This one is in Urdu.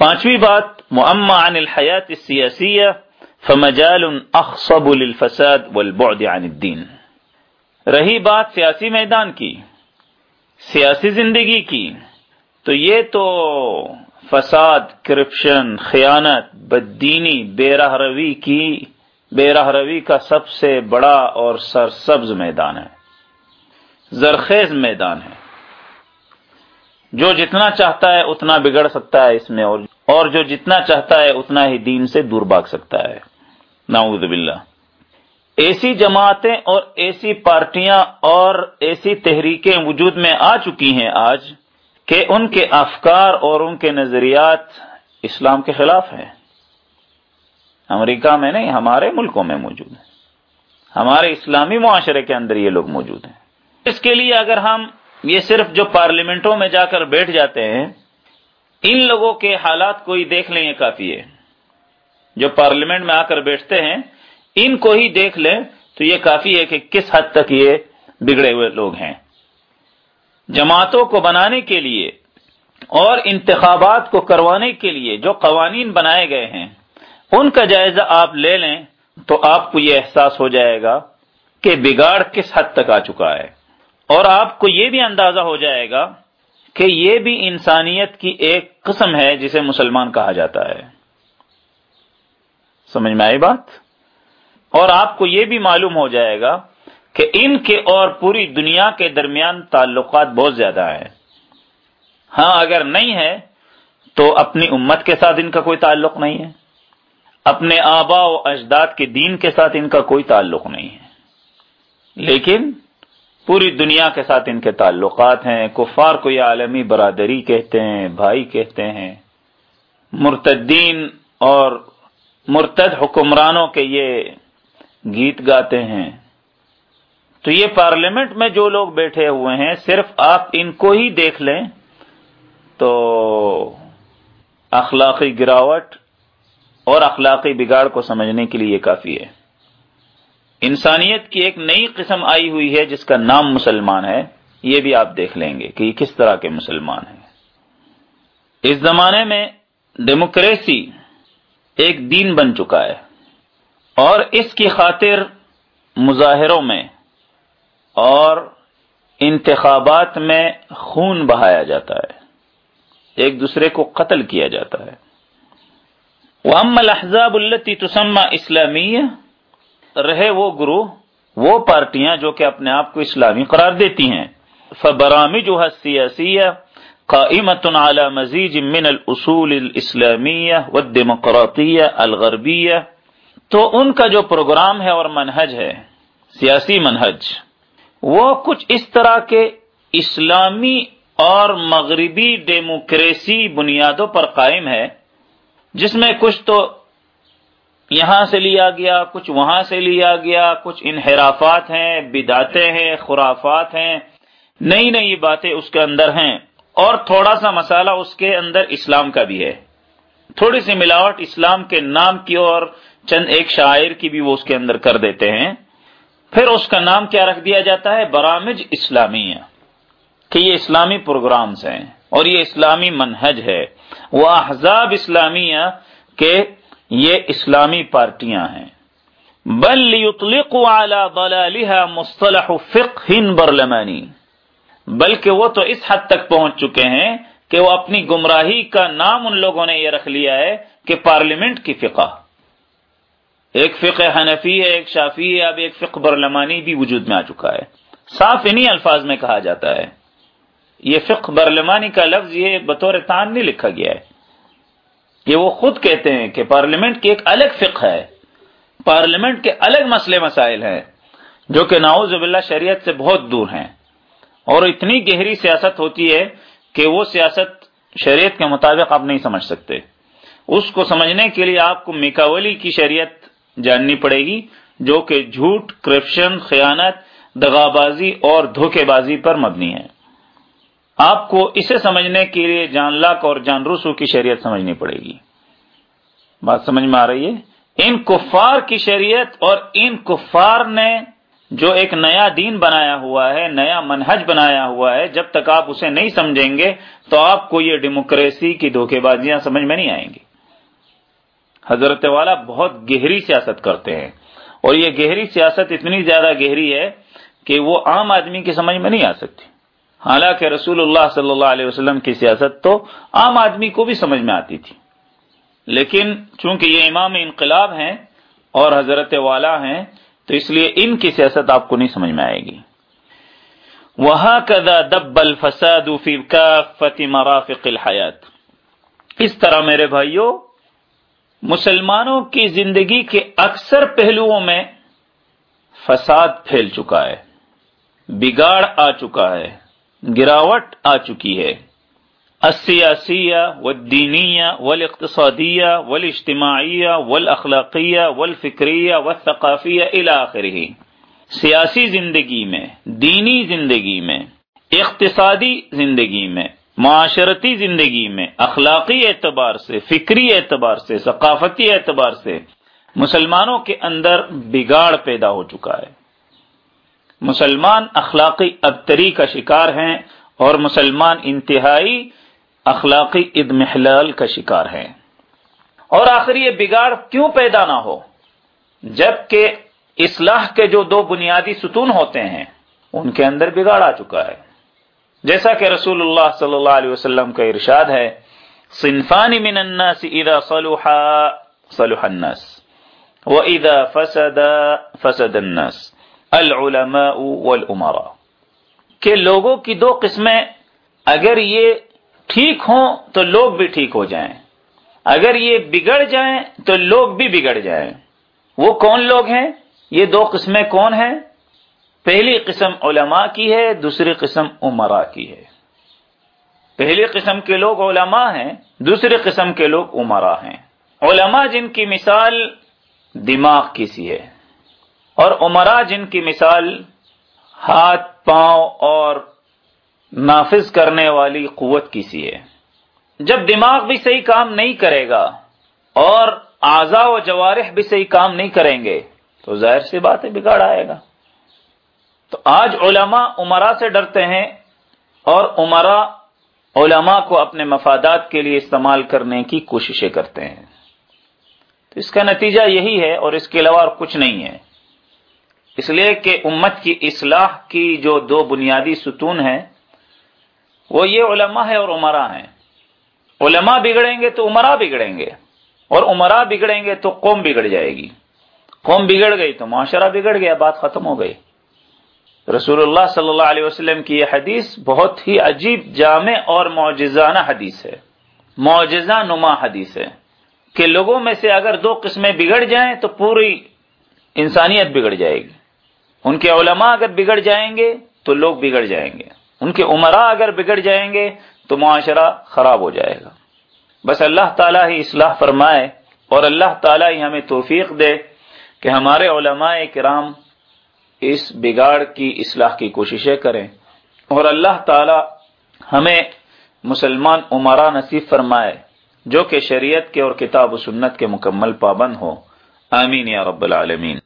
پانچویں بات معمہ عن الحیات السیاسیہ، فمجال اخصب للفساد والبعد عن الدین. رہی بات سیاسی میدان کی، سیاسی زندگی کی، تو یہ تو فساد، کرپشن، خیانت، بددینی بے راہ روی کی بے راہ روی کا سب سے بڑا اور سرسبز میدان ہے، زرخیز میدان ہے۔ جو جتنا چاہتا ہے اتنا بگڑ سکتا ہے اس میں اور اور جو جتنا چاہتا ہے اتنا ہی دین سے دور بھاگ سکتا ہے۔ نعوذ باللہ۔ ایسی جماعتیں اور ایسی پارٹیاں اور ایسی تحریکیں وجود میں آ چکی ہیں آج کہ ان کے افکار اور ان کے نظریات اسلام کے خلاف ہیں۔ امریکہ میں نہیں، ہمارے ملکوں میں موجود ہیں۔ ہمارے اسلامی معاشرے کے اندر یہ لوگ موجود ہیں۔ اس کے لیے اگر ہم یہ صرف جو پارلیمنٹوں میں جا کر بیٹھ جاتے ہیں، ان لوگوں کے حالات کو ہی دیکھ لیں یہ کافی ہے۔ جو پارلیمنٹ میں آ کر بیٹھتے ہیں، ان کو ہی دیکھ لیں تو یہ کافی ہے کہ کس حد تک یہ بگڑے ہوئے لوگ ہیں۔ جماعتوں کو بنانے کے لیے اور انتخابات کو کروانے کے لیے جو قوانین بنائے گئے ہیں، ان کا جائزہ آپ لے لیں تو آپ کو یہ احساس ہو جائے گا کہ بگاڑ کس حد تک آ چکا ہے۔ اور آپ کو یہ بھی اندازہ ہو جائے گا کہ یہ بھی انسانیت کی ایک قسم ہے جسے مسلمان کہا جاتا ہے۔ سمجھ میں آئی بات؟ اور آپ کو یہ بھی معلوم ہو جائے گا کہ ان کے اور پوری دنیا کے درمیان تعلقات بہت زیادہ ہیں۔ ہاں اگر نہیں ہے تو اپنی امت کے ساتھ ان کا کوئی تعلق نہیں ہے۔ اپنے آبا و اجداد کے دین کے ساتھ ان کا کوئی تعلق نہیں ہے۔ لیکن پوری دنیا کے ساتھ ان کے تعلقات ہیں، کفار کو یہ عالمی برادری کہتے ہیں، بھائی کہتے ہیں۔ مرتدین اور مرتد حکمرانوں کے یہ گیت گاتے ہیں۔ تو یہ پارلیمنٹ میں جو لوگ بیٹھے ہوئے ہیں، صرف آپ ان کو ہی دیکھ لیں تو اخلاقی گراوٹ اور اخلاقی بگاڑ کو سمجھنے کے لیے کافی ہے۔ انسانیت کی ایک نئی قسم آئی ہوئی ہے جس کا نام مسلمان ہے، یہ بھی آپ دیکھ لیں گے کہ یہ کس طرح کے مسلمان ہیں۔ اس زمانے میں ڈیموکریسی ایک دین بن چکا ہے اور اس کی خاطر مظاہروں میں اور انتخابات میں خون بہایا جاتا ہے۔ ایک دوسرے کو قتل کیا جاتا ہے۔ وہ ام التی تسمہ اسلامی رہے وہ گرو، وہ پارٹیاں جو کہ اپنے آپ کو اسلامی قرار دیتی ہیں۔ فبرامی جو سیاسیہ قائمت على مزید من الاصول الاسلامیہ والدیمقراطیہ الغربیہ۔ تو ان کا جو پروگرام ہے اور منہج ہے، سیاسی منہج، وہ کچھ اس طرح کے اسلامی اور مغربی ڈیموکریسی بنیادوں پر قائم ہے، جس میں کچھ تو یہاں سے لیا گیا، کچھ وہاں سے لیا گیا، کچھ انحرافات ہیں بداتے ہیں، خرافات ہیں، نئی نئی باتیں اس کے اندر ہیں اور تھوڑا سا مسالہ اس کے اندر اسلام کا بھی ہے۔ تھوڑی سی ملاوٹ اسلام کے نام کی اور چند ایک شاعر کی بھی وہ اس کے اندر کر دیتے ہیں۔ پھر اس کا نام کیا رکھ دیا جاتا ہے؟ برامج اسلامیہ۔ کہ یہ اسلامی پروگرامز ہیں اور یہ اسلامی منہج ہے۔ وہ احزاب اسلامیہ کہ یہ اسلامی پارٹیاں ہیں۔ بل على ضلالها مصطلح فقہ برلمانی۔ بلکہ وہ تو اس حد تک پہنچ چکے ہیں کہ وہ اپنی گمراہی کا نام ان لوگوں نے یہ رکھ لیا ہے کہ پارلیمنٹ کی فقہ۔ ایک فقہ حنفی ہے، ایک شافی ہے، اب ایک فقہ برلمانی بھی وجود میں آ چکا ہے۔ صاف انہی الفاظ میں کہا جاتا ہے۔ یہ فقہ برلمانی کا لفظ یہ بطور تان نہیں لکھا گیا ہے۔ یہ وہ خود کہتے ہیں کہ پارلیمنٹ کی ایک الگ فقہ ہے۔ پارلیمنٹ کے الگ مسئلے مسائل ہیں جو کہ ناؤز باللہ شریعت سے بہت دور ہیں۔ اور اتنی گہری سیاست ہوتی ہے کہ وہ سیاست شریعت کے مطابق آپ نہیں سمجھ سکتے۔ اس کو سمجھنے کے لیے آپ کو میکاولی کی شریعت جاننی پڑے گی جو کہ جھوٹ، کرپشن، خیانت، دغابازی اور دھوکے بازی پر مبنی ہے۔ آپ کو اسے سمجھنے کے لیے جان لاک اور جان رسو کی شریعت سمجھنی پڑے گی۔ بات سمجھ میں آ رہی ہے؟ ان کفار کی شریعت اور ان کفار نے جو ایک نیا دین بنایا ہوا ہے، نیا منہج بنایا ہوا ہے، جب تک آپ اسے نہیں سمجھیں گے تو آپ کو یہ ڈیموکریسی کی دھوکے بازیاں سمجھ میں نہیں آئیں گی۔ حضرت والا بہت گہری سیاست کرتے ہیں اور یہ گہری سیاست اتنی زیادہ گہری ہے کہ وہ عام آدمی کی سمجھ میں نہیں آ سکتی۔ حالانکہ رسول اللہ صلی اللہ علیہ وسلم کی سیاست تو عام آدمی کو بھی سمجھ میں آتی تھی۔ لیکن چونکہ یہ امام انقلاب ہیں اور حضرت والا ہیں، تو اس لیے ان کی سیاست آپ کو نہیں سمجھ میں آئے گی۔ وہاں کدا دب الفساد مرافق الحیات اس طرح میرے بھائیوں مسلمانوں کی زندگی کے اکثر پہلوؤں میں فساد پھیل چکا ہے، بگاڑ آ چکا ہے۔ گراوٹ آ چکی ہے۔ السیاسیہ والدینیہ والاقتصادیہ والاجتماعیہ والاخلاقیہ والفکریہ والثقافیہ الى آخرہ۔ سیاسی زندگی میں، دینی زندگی میں، اقتصادی زندگی میں، معاشرتی زندگی میں، اخلاقی اعتبار سے، فکری اعتبار سے، ثقافتی اعتبار سے مسلمانوں کے اندر بگاڑ پیدا ہو چکا ہے۔ مسلمان اخلاقی ابتری کا شکار ہیں اور مسلمان انتہائی اخلاقی ادمحلال کا شکار ہیں۔ اور آخر یہ بگاڑ کیوں پیدا نہ ہو؟ جبکہ اصلاح کے جو دو بنیادی ستون ہوتے ہیں، ان کے اندر بگاڑ آ چکا ہے۔ جیسا کہ رسول اللہ صلی اللہ علیہ وسلم کا ارشاد ہے، صنفان من الناس اذا صلحا، صلح الناس واذا فسد فسد الناس۔ العلماء والعمراء کہ لوگوں کی دو قسمیں اگر یہ ٹھیک ہوں تو لوگ بھی ٹھیک ہو جائیں۔ اگر یہ بگڑ جائیں تو لوگ بھی بگڑ جائیں۔ وہ کون لوگ ہیں؟ یہ دو قسمیں کون ہیں؟ پہلی قسم علماء کی ہے، دوسری قسم عمرا کی ہے۔ پہلی قسم کے لوگ علماء ہیں، دوسری قسم کے لوگ عمرا ہیں۔ علماء جن کی مثال دماغ کی سی ہے۔ اور عمرا جن کی مثال ہاتھ، پاؤں اور نافذ کرنے والی قوت کی سی ہے۔ جب دماغ بھی صحیح کام نہیں کرے گا اور اعضا و جوارح بھی صحیح کام نہیں کریں گے، تو ظاہر سی بات ہے بگاڑ آئے گا۔ تو آج علماء عمرا سے ڈرتے ہیں اور عمرا علماء کو اپنے مفادات کے لیے استعمال کرنے کی کوششیں کرتے ہیں۔ تو اس کا نتیجہ یہی ہے اور اس کے علاوہ اور کچھ نہیں ہے۔ اس لیے کہ امت کی اصلاح کی جو دو بنیادی ستون ہیں، وہ یہ علماء ہے اور عمرا ہیں۔ علماء بگڑیں گے تو عمرا بگڑیں گے، اور عمرا بگڑیں گے تو قوم بگڑ جائے گی۔ قوم بگڑ گئی تو معاشرہ بگڑ گیا، بات ختم ہو گئی۔ رسول اللہ صلی اللہ علیہ وسلم کی یہ حدیث بہت ہی عجیب، جامع اور معجزانہ حدیث ہے۔ معجزہ نما حدیث ہے۔ کہ لوگوں میں سے اگر دو قسمیں بگڑ جائیں تو پوری انسانیت بگڑ جائے گی۔ ان کے علماء اگر بگڑ جائیں گے تو لوگ بگڑ جائیں گے۔ ان کے عمرہ اگر بگڑ جائیں گے تو معاشرہ خراب ہو جائے گا۔ بس اللہ تعالیٰ ہی اصلاح فرمائے اور اللہ تعالیٰ ہی ہمیں توفیق دے کہ ہمارے علماء کرام اس بگاڑ کی اصلاح کی کوششیں کریں۔ اور اللہ تعالی ہمیں مسلمان عمرہ نصیب فرمائے جو کہ شریعت کے اور کتاب و سنت کے مکمل پابند ہو آمین یا رب العالمین۔